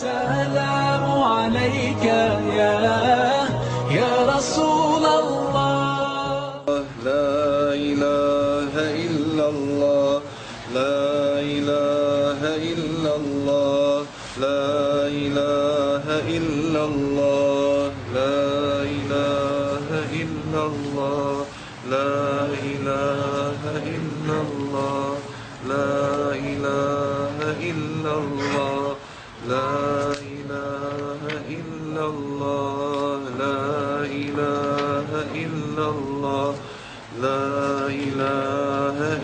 السلام عليك يا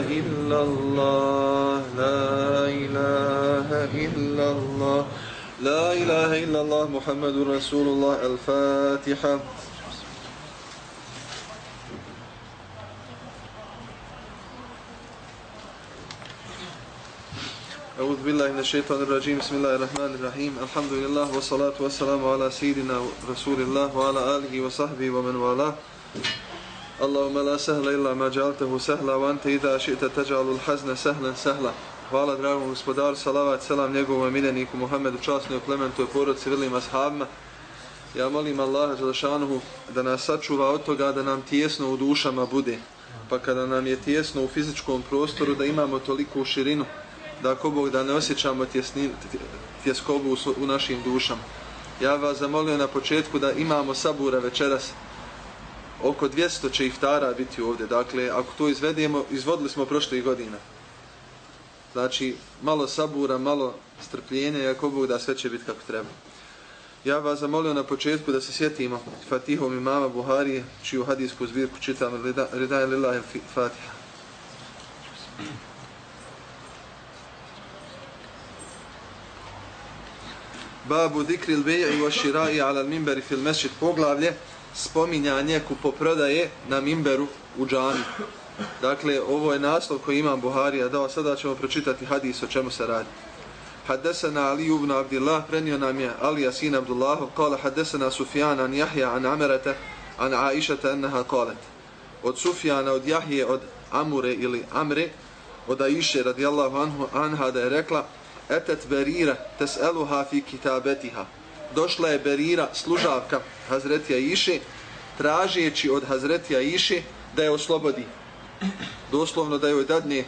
إلا الله لا إله إلا الله لا إله إلا الله محمد رسول الله الفاتحة. أعوذ بالله من الشيطان الرجيم بسم الله الرحمن الرحيم الحمد لله والصلاة والسلام على سيدنا رسول الله وعلى آله وصحبه ومن والاه. اللهم لا سهل إلا ما جعلته سهلا وأنت إذا شئت تجعل الحزن سهلا سهلا Hvala dragom gospodaru, salavat, selam njegovom miljeniku Muhammedu, časnoj plementu i porodci, velim ashabima. Ja molim Allaha Đelešanuhu da nas sačuva od toga da nam tijesno u dušama bude. Pa kada nam je tijesno u fizičkom prostoru da imamo toliku širinu da ako Bog da ne osjećamo tjesni, tjeskobu u, u našim dušama. Ja vas zamolio na početku da imamo sabura večeras. Oko 200 će iftara biti ovdje. Dakle, ako to izvedemo, izvodili smo prošlih godina. Znači, malo sabura, malo strpljenja i ako Bog da sve će biti kako treba. Ja vas zamolio na početku da se sjetimo Fatihom imama Buharije, čiju hadijsku zbirku čitam Ridaj Lillahi Fatiha. Babu dikri l-be'i wa ala minberi fil mesjid poglavlje spominjanje kupoprodaje na mimberu u džani. Dakle, ovo je naslov koji imam Buharija dao. Sada ćemo pročitati hadis o čemu se radi. Haddesana Ali ibn Abdillah, prenio nam je Ali Asin Abdullah kala haddesana Sufjan an Jahja an Amerete, an Aishata enneha kalet. Od Sufjana, od Jahje, od Amure ili Amre, od Aiše radijallahu anhu, anha da je rekla, etet berira tes'eluha fi kitabetiha. Došla je berira, služavka Hazretija Iše, tražijeći od Hazretija Iše da je oslobodi. Doslovno da joj dadne,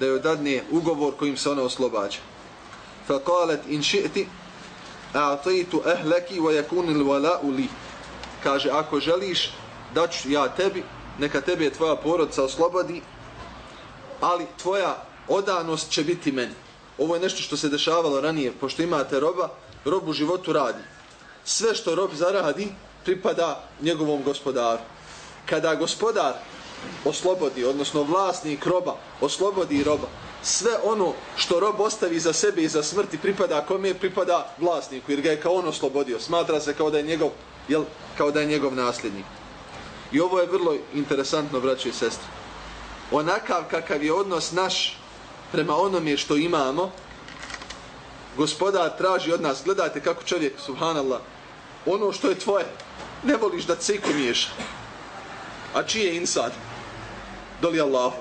da joj dadne ugovor kojim se ona oslobađa. Fa qalet in ši'ti a'taitu ahlaki wa yakun al-wala'u li. Kaže ako želiš daću ja tebi, neka tebi tvoja porodica oslobodi, ali tvoja odanost će biti meni. Ovo je nešto što se dešavalo ranije, pošto imate roba, rob u životu radi. Sve što rob zaradi, pripada njegovom gospodaru. Kada gospodar oslobodi, odnosno vlasnik roba, oslobodi roba, sve ono što rob ostavi za sebe i za smrti pripada kome pripada vlasniku, jer ga je kao on oslobodio. Smatra se kao da je njegov, jel, kao da je njegov nasljednik. I ovo je vrlo interesantno, braći i sestri. Onakav kakav je odnos naš prema onome što imamo, gospodar traži od nas, gledajte kako čovjek, subhanallah, ono što je tvoje, ne voliš da ciku miješa. A čije je insad? Doli Allahu.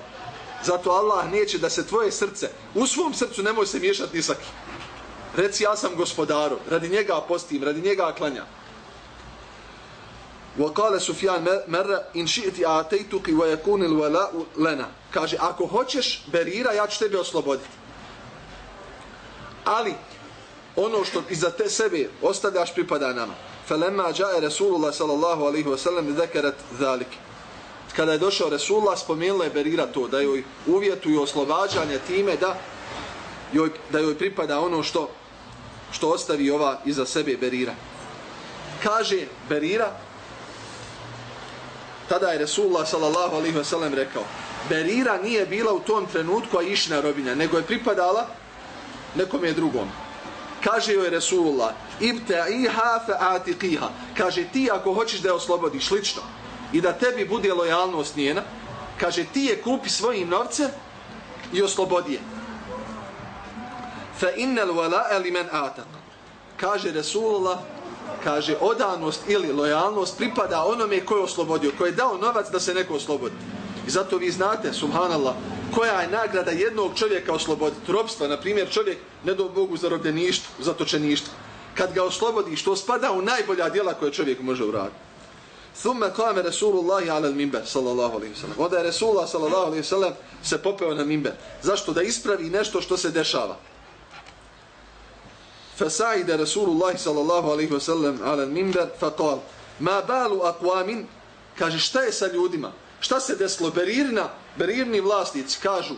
Zato Allah neće da se tvoje srce, u svom srcu nemoj se miješati ni saki. Reci ja sam gospodaru, radi njega postim, radi njega klanja. وقال سفيان مرة إن شئت أعطيتك ويكون الولاء لنا kaže ako hoćeš berira ja ću tebe osloboditi ali ono što iza te sebe ostavljaš pripada nama. Falamma jaa rasulullah sallallahu alaihi wasallam sellem zakarat zalik. Kada je došao Resulullah spomenula je berira to da joj uvjetuju oslobađanje time da joj, da joj pripada ono što što ostavi ova iza sebe berira. Kaže berira tada je Resulullah sallallahu alaihi ve sellem rekao Berira nije bila u tom trenutku a išna robinja, nego je pripadala nekom je drugom. Kaže joj Resulullah, ibta'iha fa'atiqiha. Kaže ti ako hoćeš da je oslobodiš lično i da tebi bude lojalnost njena, kaže ti je kupi svojim novcem i oslobodi je. Fa innal wala'a liman ataq. Kaže Resulullah, kaže odanost ili lojalnost pripada onome ko je oslobodio, ko je dao novac da se neko oslobodi. I zato vi znate, subhanallah, koja je nagrada jednog čovjeka osloboditi. Robstva, na primjer, čovjek ne do Bogu zarobljeništvo, zatočeništvo. Kad ga oslobodi, što spada u najbolja djela koje čovjek može uraditi. Thumme kame Rasulullahi ala minber, sallallahu alaihi sallam. Onda je Resulullah sallallahu alaihi sallam, se popeo na minber. Zašto? Da ispravi nešto što se dešava. Fasaide Resulullah, sallallahu alaihi sallam, ala minber, fa kal, ma balu akvamin, kaže, šta je sa ljudima? Šta se desilo? Berirna, berirni vlasnici kažu,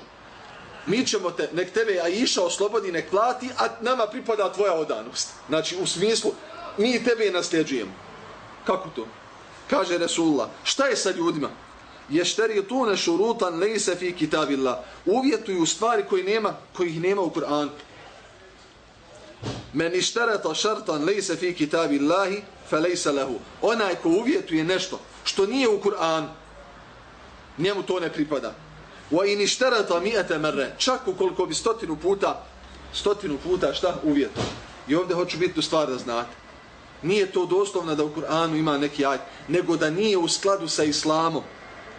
mi ćemo te, nek tebe Aisha oslobodi, nek plati, a nama pripada tvoja odanost. Znači, u smislu, mi tebe nasljeđujemo. Kako to? Kaže Resulullah, šta je sa ljudima? Ješteri tune šurutan lejse fi kitabillah. Uvjetuju stvari koji nema, kojih nema u Kur'anu. Men ištereta šartan lejse fi kitabillahi, fe lejse lehu. Onaj ko uvjetuje nešto što nije u Kur'anu, njemu to ne pripada. Wa in ishtarata mi'ata marra, čak ukoliko bi stotinu puta, stotinu puta šta uvjeto. I ovdje hoću biti tu stvar da znate. Nije to doslovno da u Kur'anu ima neki ajd, nego da nije u skladu sa islamom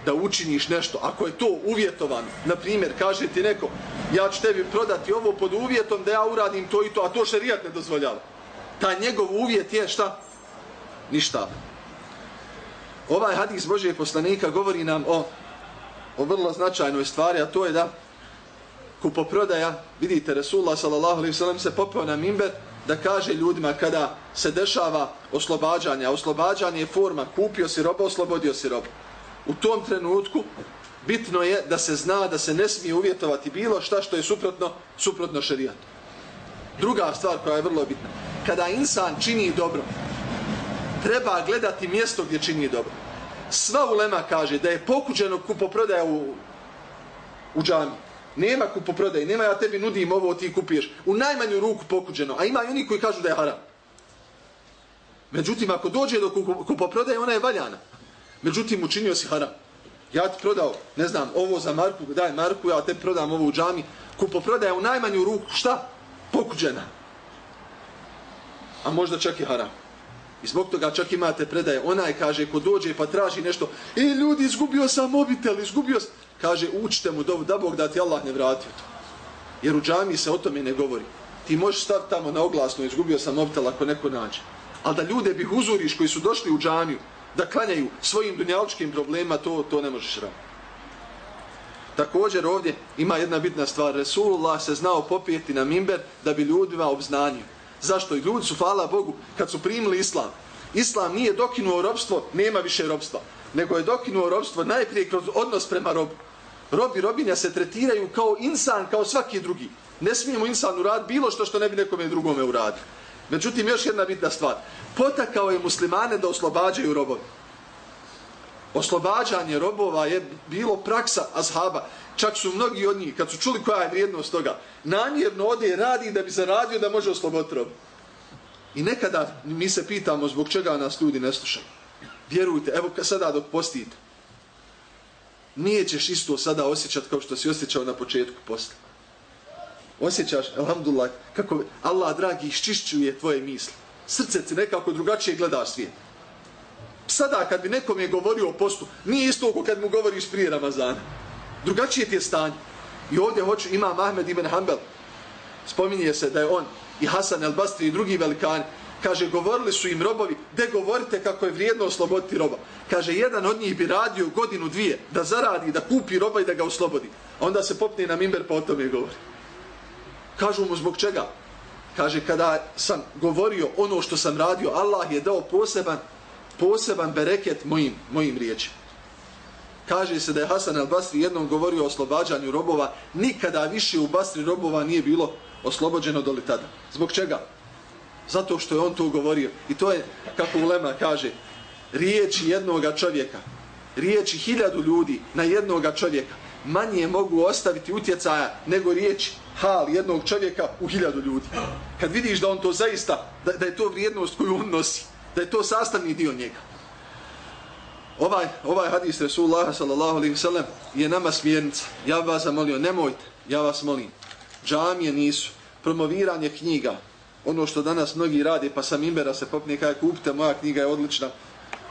da učiniš nešto. Ako je to uvjetovano, na primjer, kaže ti neko, ja ću tebi prodati ovo pod uvjetom da ja uradim to i to, a to šerijat ne dozvoljava. Ta njegov uvjet je šta? Ništa. Ovaj hadis Božijeg poslanika govori nam o o vrlo značajnoj stvari, a to je da kupoprodaja, vidite, Resulullah s.a.v. se popeo na mimber da kaže ljudima kada se dešava oslobađanje, a oslobađanje je forma kupio si roba, oslobodio si roba. U tom trenutku bitno je da se zna da se ne smije uvjetovati bilo šta što je suprotno, suprotno šerijatu. Druga stvar koja je vrlo bitna, kada insan čini dobro, treba gledati mjesto gdje čini dobro sva ulema kaže da je pokuđeno kupoprodaja u, u džami. Nema kupoprodaje, nema ja tebi nudim ovo, ti kupiješ. U najmanju ruku pokuđeno. A ima i oni koji kažu da je haram. Međutim, ako dođe do kupoprodaje, ona je valjana. Međutim, učinio si haram. Ja ti prodao, ne znam, ovo za Marku, daj Marku, ja te prodam ovo u džami. Kupoprodaja u najmanju ruku, šta? Pokuđena. A možda čak i haram. I zbog toga čak imate predaje, onaj kaže, ko dođe pa traži nešto, e ljudi, izgubio sam mobitel, izgubio sam, kaže, učite mu dovu, da Bog da ti Allah ne vratio to. Jer u džami se o tome ne govori. Ti možeš staviti tamo na oglasno, izgubio sam mobitel ako neko nađe. Ali da ljude bih uzoriš koji su došli u džamiju, da klanjaju svojim dunjaličkim problema, to, to ne možeš raditi. Također ovdje ima jedna bitna stvar. Resulullah se znao popijeti na mimber da bi ljudima obznanio. Zašto? I ljudi su, hvala Bogu, kad su primili islam. Islam nije dokinuo robstvo, nema više robstva. Nego je dokinuo robstvo najprije kroz odnos prema robu. Rob i robinja se tretiraju kao insan, kao svaki drugi. Ne smijemo insanu rad bilo što što ne bi nekome drugome uradio. Međutim, još jedna bitna stvar. Potakao je muslimane da oslobađaju robovi. Oslobađanje robova je bilo praksa ashaba. Čak su mnogi od njih, kad su čuli koja je vrijednost toga, namjerno ode i radi da bi zaradio da može osloboditi rob. I nekada mi se pitamo zbog čega nas ljudi ne slušaju. Vjerujte, evo sada dok postite, nije ćeš isto sada osjećat kao što si osjećao na početku posta. Osjećaš, alhamdulillah, kako Allah, dragi, iščišćuje tvoje misli. Srce ti nekako drugačije gledaš svijet. Sada kad bi nekom je govorio o postu, nije isto ako kad mu govoriš prije Ramazana. Drugačije ti je stanje. I ovdje hoću, ima Ahmed ibn Hanbel. Spominje se da je on i Hasan el Basri i drugi velikani. Kaže, govorili su im robovi, de govorite kako je vrijedno osloboditi roba. Kaže, jedan od njih bi radio godinu dvije da zaradi, da kupi roba i da ga oslobodi. Onda se popne na mimber pa o tome govori. Kažu mu zbog čega? Kaže, kada sam govorio ono što sam radio, Allah je dao poseban, poseban bereket mojim, mojim riječima kaže se da je Hasan al-Basri jednom govorio o oslobađanju robova, nikada više u Basri robova nije bilo oslobođeno do li tada. Zbog čega? Zato što je on to govorio. I to je, kako Ulema kaže, riječi jednoga čovjeka, riječi hiljadu ljudi na jednoga čovjeka, manje mogu ostaviti utjecaja nego riječi hal jednog čovjeka u hiljadu ljudi. Kad vidiš da on to zaista, da, da je to vrijednost koju on nosi, da je to sastavni dio njega. Ovaj, ovaj hadis Resulullah sallallahu alaihi sallam je nama smjernica. Ja vas zamolio, nemojte, ja vas molim. Džamije nisu, promoviranje knjiga, ono što danas mnogi radi, pa sam imbera se popne kaj kupite, moja knjiga je odlična,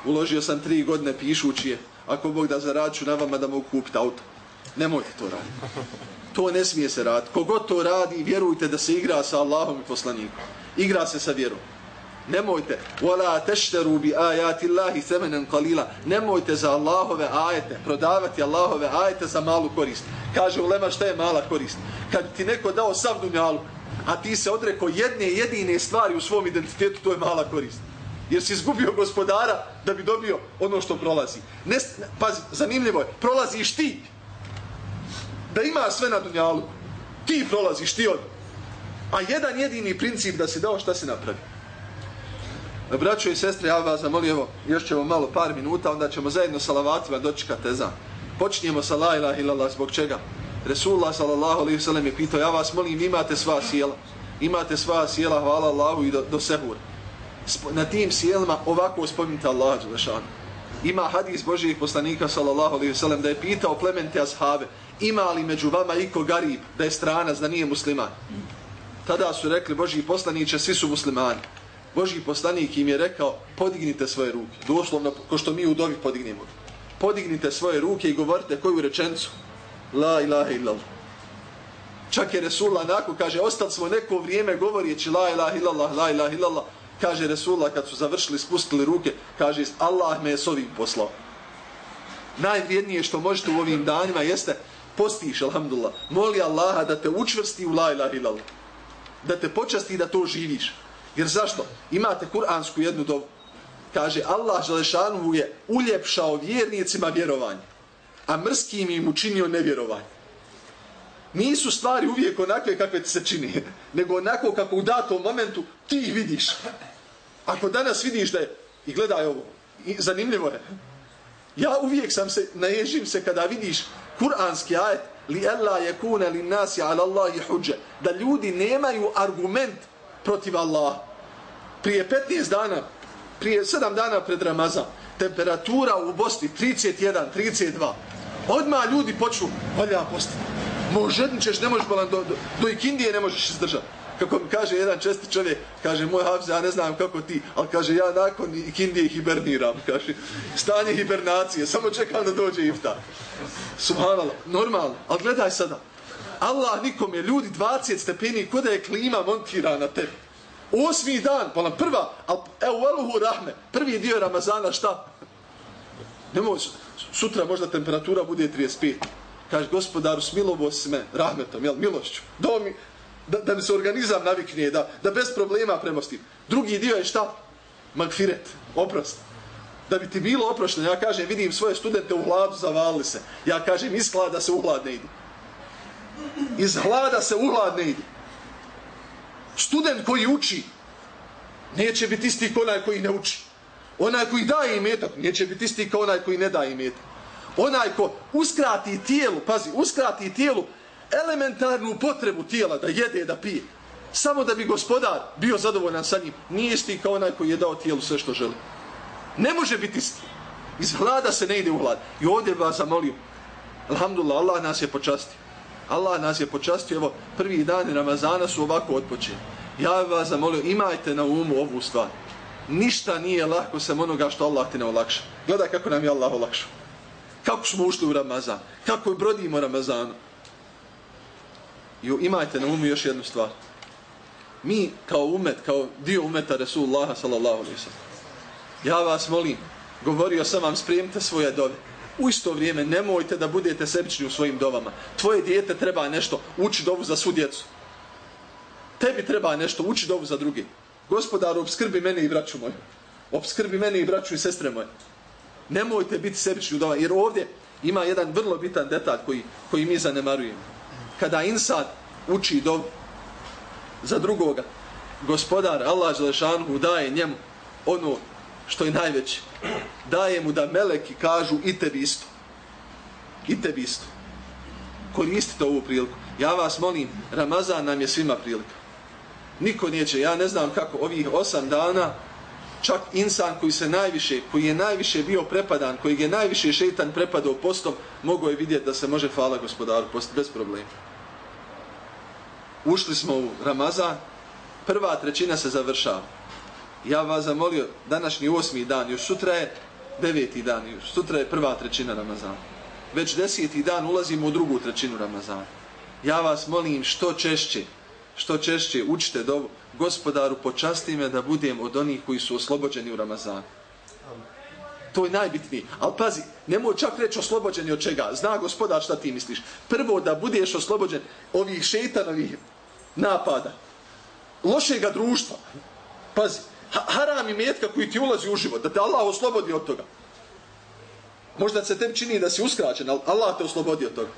uložio sam tri godine pišući je, ako Bog da zaraču na vama da mogu kupiti auto. Nemojte to raditi. To ne smije se raditi. Kogod to radi, vjerujte da se igra sa Allahom i poslanikom. Igra se sa vjerom. Nemojte. Wala tashtaru bi ayati Allahi samanan qalila. Nemojte za Allahove ajete prodavati Allahove ajete za malu korist. Kaže ulema šta je mala korist? Kad ti neko dao sav dunjalu, a ti se odreko jedne jedine stvari u svom identitetu, to je mala korist. Jer si izgubio gospodara da bi dobio ono što prolazi. Ne, pazi, zanimljivo je, prolaziš ti. Da ima sve na dunjalu. Ti prolaziš, ti od. A jedan jedini princip da si dao šta se napravi. Braćo i sestre, ja vas zamolio, evo, još ćemo malo par minuta, onda ćemo zajedno salavatima dočekati teza. Počnijemo sa la ilaha illallah, zbog čega? Resulullah sallallahu alaihi sallam je pitao, ja vas molim, imate sva sjela. Imate sva sjela, hvala Allahu i do, do sehura. Na tim sjelima ovako spominjte Allah Đelešanu. Ima hadis Božijeg poslanika sallallahu alaihi sallam da je pitao plemente ashave, ima li među vama iko garib da je stranac, da nije musliman? Tada su rekli Božiji poslaniće, svi su muslimani. Boži poslanik im je rekao, podignite svoje ruke. Doslovno, ko što mi u dobi podignemo. Podignite svoje ruke i govorite koju rečencu? La ilaha illallah. Čak je Resulullah nakon kaže, ostali smo neko vrijeme govorijeći la ilaha illallah, la ilaha illallah. Kaže Resulullah kad su završili, spustili ruke, kaže, Allah me je s ovim poslao. Najvrijednije što možete u ovim danima jeste postiš, alhamdulillah. Moli Allaha da te učvrsti u la ilaha illallah. Da te počasti da to živiš. Jer zašto? Imate kuransku jednu dobu. Kaže, Allah Želešanu je uljepšao vjernicima vjerovanje a mrskim im učinio nevjerovanje. Nisu stvari uvijek onakve kakve ti se čini, nego onako kako u datom momentu ti ih vidiš. Ako danas vidiš da je, i gledaj ovo, i zanimljivo je, ja uvijek sam se, naježim se kada vidiš kuranski ajet, li alla je kune li nasi ala Allahi huđe, da ljudi nemaju argument protiv Allaha. Prije 15 dana, prije 7 dana pred Ramazan, temperatura u Bosni 31, 32, Odmah ljudi počnu, valja posti. Može, ćeš, ne možeš balan, do, do, do ikindije ne možeš izdržati. Kako mi kaže jedan česti čovjek, kaže, moj Havze, ja ne znam kako ti, ali kaže, ja nakon ikindije hiberniram, kaže, stanje hibernacije, samo čekam da dođe iftar. Subhanallah, normalno, ali gledaj sada, Allah nikom je ljudi 20 stepeni, kuda je klima montirana na tebi. Osmi dan, pa nam prva, al evo, eluhu rahme, prvi dio Ramazana, šta? Ne može, sutra možda temperatura bude 35. Kaže, gospodaru, smilovo si me, rahmetom, jel, milošću. Da, mi, da, da mi se organizam navikne, da, da bez problema premostim. Drugi dio je šta? Magfiret, oprost. Da bi ti bilo oprošteno, ja kažem, vidim svoje studente u hladu, zavalili se. Ja kažem, iz hlada se u hlad ne idu. Iz hlada se u hlad ne ide. Student koji uči, neće biti isti onaj koji ne uči. Onaj koji daje imetak, neće biti isti kao onaj koji ne daje imetak. Onaj ko uskrati tijelu, pazi, uskrati tijelu elementarnu potrebu tijela da jede, da pije. Samo da bi gospodar bio zadovoljan sa njim. Nije isti kao onaj koji je dao tijelu sve što želi. Ne može biti isti. Iz hlada se ne ide u hlad. I ovdje vas zamolio. Alhamdulillah, Allah nas je počastio. Allah nas je počastio. Evo, prvi dani Ramazana su ovako otpočeli. Ja vas zamolio, imajte na umu ovu stvar ništa nije lako sam onoga što Allah ti ne olakša. Gledaj kako nam je Allah olakšao. Kako smo ušli u Ramazan. Kako brodimo Ramazanu. I imajte na umu još jednu stvar. Mi kao umet, kao dio umeta Resulullah sallallahu alaihi sallam. Ja vas molim, govorio sam vam, spremite svoje dove. U isto vrijeme nemojte da budete sebični u svojim dovama. Tvoje dijete treba nešto, uči dovu za svu djecu. Tebi treba nešto, uči dovu za drugi. Gospodaru, obskrbi mene i braću moju. Obskrbi mene i braću i sestre moje. Nemojte biti sebični u dovama, Jer ovdje ima jedan vrlo bitan detalj koji, koji mi zanemarujemo. Kada insan uči dom za drugoga, gospodar Allah Želešanu daje njemu ono što je najveće. Daje mu da meleki kažu i tebi isto. I tebi isto. koristite ovu priliku. Ja vas molim, Ramazan nam je svima prilika. Niko neće, ja ne znam kako ovih osam dana, čak insan koji se najviše, koji je najviše bio prepadan, koji je najviše šeitan prepadao postom, mogo je vidjeti da se može hvala gospodaru post bez problema. Ušli smo u Ramazan, prva trećina se završava. Ja vas zamolio, današnji osmi dan, još sutra je deveti dan, još sutra je prva trećina Ramazana. Već deseti dan ulazimo u drugu trećinu Ramazana. Ja vas molim što češće, što češće učite dovu, gospodaru počasti me da budem od onih koji su oslobođeni u Ramazanu. To je najbitnije. Ali pazi, nemoj čak reći oslobođeni od čega. Zna gospodar šta ti misliš. Prvo da budeš oslobođen ovih šeitanovih napada. Lošega društva. Pazi, haram i metka koji ti ulazi u život. Da te Allah oslobodi od toga. Možda se tebi čini da si uskraćen, ali Allah te oslobodi od toga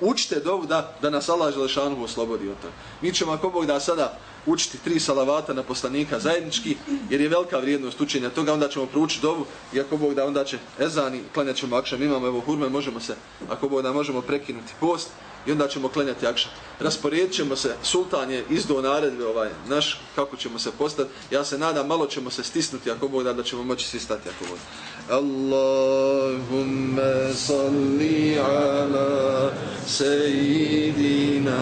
učite dovu da, da nas Allah Želešanu oslobodi od toga. Mi ćemo ako Bog da sada učiti tri salavata na poslanika zajednički, jer je velika vrijednost učenja toga, onda ćemo proučiti dovu, i ako Bog da, onda će ezani, klanjat ćemo akšan, imamo evo hurme, možemo se, ako Bog da, možemo prekinuti post, i onda ćemo klanjati akšan. Rasporedit ćemo se, sultan je izdo naredbe ovaj, naš, kako ćemo se postati, ja se nadam, malo ćemo se stisnuti, ako Bog da, da ćemo moći svi stati, ako Bog Allahumma salli ala sejidina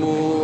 mu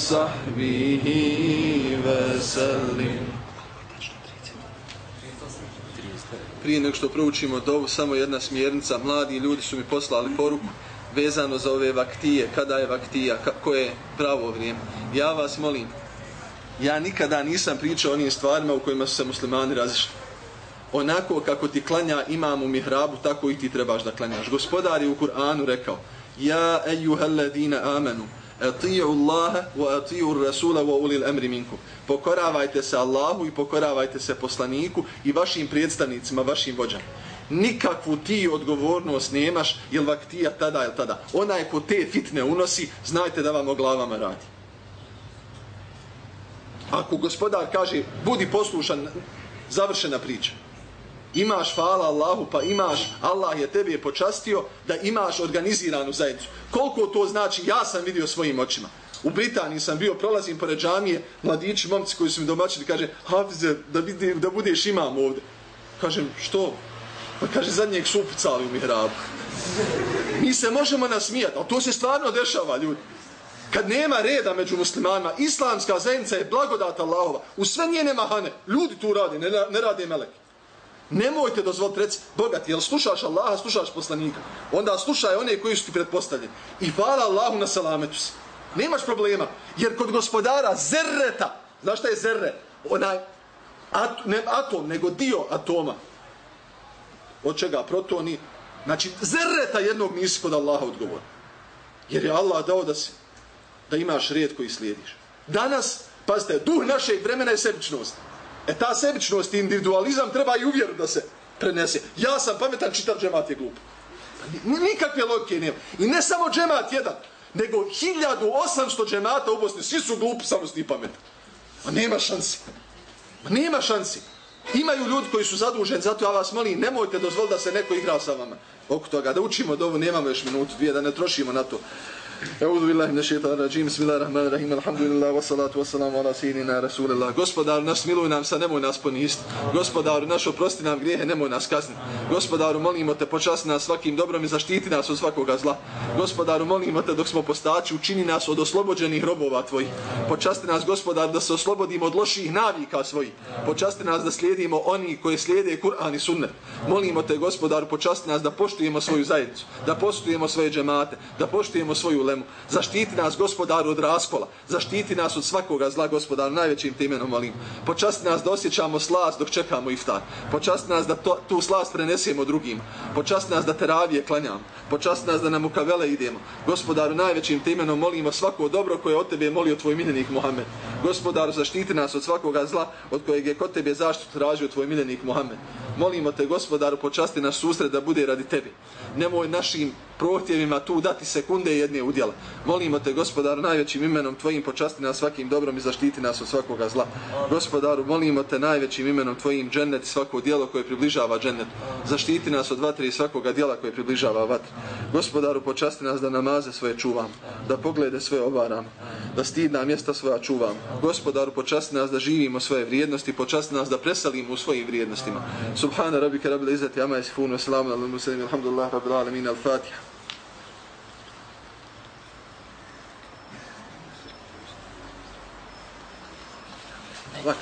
وصحبه وسلم Prije nego što proučimo dovu, samo jedna smjernica. Mladi ljudi su mi poslali poruku vezano za ove vaktije. Kada je vaktija? Kako je pravo vrijeme? Ja vas molim, ja nikada nisam pričao o onim stvarima u kojima su se muslimani razišli. Onako kako ti klanja imam u mihrabu, tako i ti trebaš da klanjaš. Gospodar je u Kur'anu rekao, Ja ejuhalladina amenu, atiju Allaha wa atiju Rasula wa ulil emri minkum. Pokoravajte se Allahu i pokoravajte se poslaniku i vašim predstavnicima, vašim vođama. Nikakvu ti odgovornost nemaš, jel vaktija tada, jel tada. Onaj ko te fitne unosi, znajte da vam o glavama radi. Ako gospodar kaže, budi poslušan, završena priča. Imaš hvala Allahu, pa imaš, Allah je tebi je počastio da imaš organiziranu zajednicu. Koliko to znači, ja sam vidio svojim očima. U Britaniji sam bio, prolazim pored džamije, mladići, momci koji su mi domaćili, kaže, Hafize, da, vidi, da budeš imam ovde. Kažem, što? Pa kaže, zadnjeg su upucali u mihrabu. Mi se možemo nasmijati, ali to se stvarno dešava, ljudi. Kad nema reda među muslimanima, islamska zajednica je blagodata Allahova. U sve njene mahane, ljudi tu radi, ne, ne rade meleke. Nemojte dozvoliti reci, bogati, jel slušaš Allaha, slušaš poslanika, onda slušaj one koji su ti pretpostavljeni. I hvala Allahu na salametu si. Nemaš problema, jer kod gospodara zerreta, znaš šta je zerre? Onaj, at, ne atom, nego dio atoma. Od čega? Protoni. Znači, zerreta jednog nisi kod Allaha odgovor. Jer je Allah dao da, si, da imaš red koji slijediš. Danas, pazite, duh našeg vremena je sebičnost. E ta sebičnost i individualizam treba i uvjeru da se prenese. Ja sam pametan, čitav džemat je glup. Pa nikakve logike nema. I ne samo džemat jedan, nego 1800 džemata u Bosni. Svi su glupi, samo sti pametan. Ma nema šansi. Ma nema šansi. Imaju ljudi koji su zaduženi, zato ja vas molim, nemojte dozvoliti da se neko igra sa vama. Oko toga, da učimo dovu, nemamo još minutu, dvije, da ne trošimo na to. Euzu billahi minash shaitanir racim. Bismillahirrahmanirrahim. Alhamdulillah wa salatu ala sayyidina rasulillah. Gospodaru naš smiluj nam se, nemoj nas poniziti. Gospodaru naš oprosti nam grijehe, nemoj nas kazniti. Gospodaru molimo te počasti nas svakim dobrom i zaštiti nas od svakoga zla. Gospodaru molimo te dok smo postači učini nas od oslobođenih robova tvojih. Počasti nas gospodar da se oslobodimo od loših navika svojih. Počasti nas da slijedimo oni koji slijede Kur'an i Sunnet. Molimo te gospodaru počasti nas da poštujemo svoju zajednicu, da poštujemo svoje džemate, da poštujemo svoju problemu. Zaštiti nas gospodaru od raskola, zaštiti nas od svakoga zla gospodaru, najvećim te imenom molim. Počasti nas da osjećamo slast dok čekamo iftar. Počasti nas da to, tu slast prenesemo drugim. Počasti nas da teravije klanjamo. Počasti nas da nam u kavele idemo. Gospodaru, najvećim te imenom molimo svako dobro koje od tebe molio tvoj miljenik Mohamed. Gospodaru, zaštiti nas od svakoga zla od kojeg je kod tebe zaštitu tražio tvoj miljenik Mohamed. Molimo te, gospodaru, počasti naš susret da bude radi tebi. Nemoj našim prohtjevima tu dati sekunde jedne udjela. Molimo te, gospodaru, najvećim imenom tvojim počasti nas svakim dobrom i zaštiti nas od svakoga zla. Gospodaru, molimo te najvećim imenom tvojim džennet svako djelo koje približava džennet. Zaštiti nas od vatre i svakoga djela koje približava vatre. Gospodaru, počasti nas da namaze svoje čuvam, da poglede svoje obaram, da stidna mjesta svoja čuvam. Gospodaru, počasti nas da živimo svoje vrijednosti, počasti nas da presalimo u svojim vrijednostima. سبحان ربك رب العزة عما يصفون وسلام على المرسلين الحمد لله رب العالمين. الفاتحة. Bak.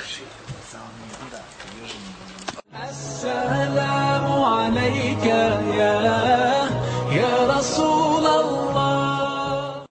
Assalamu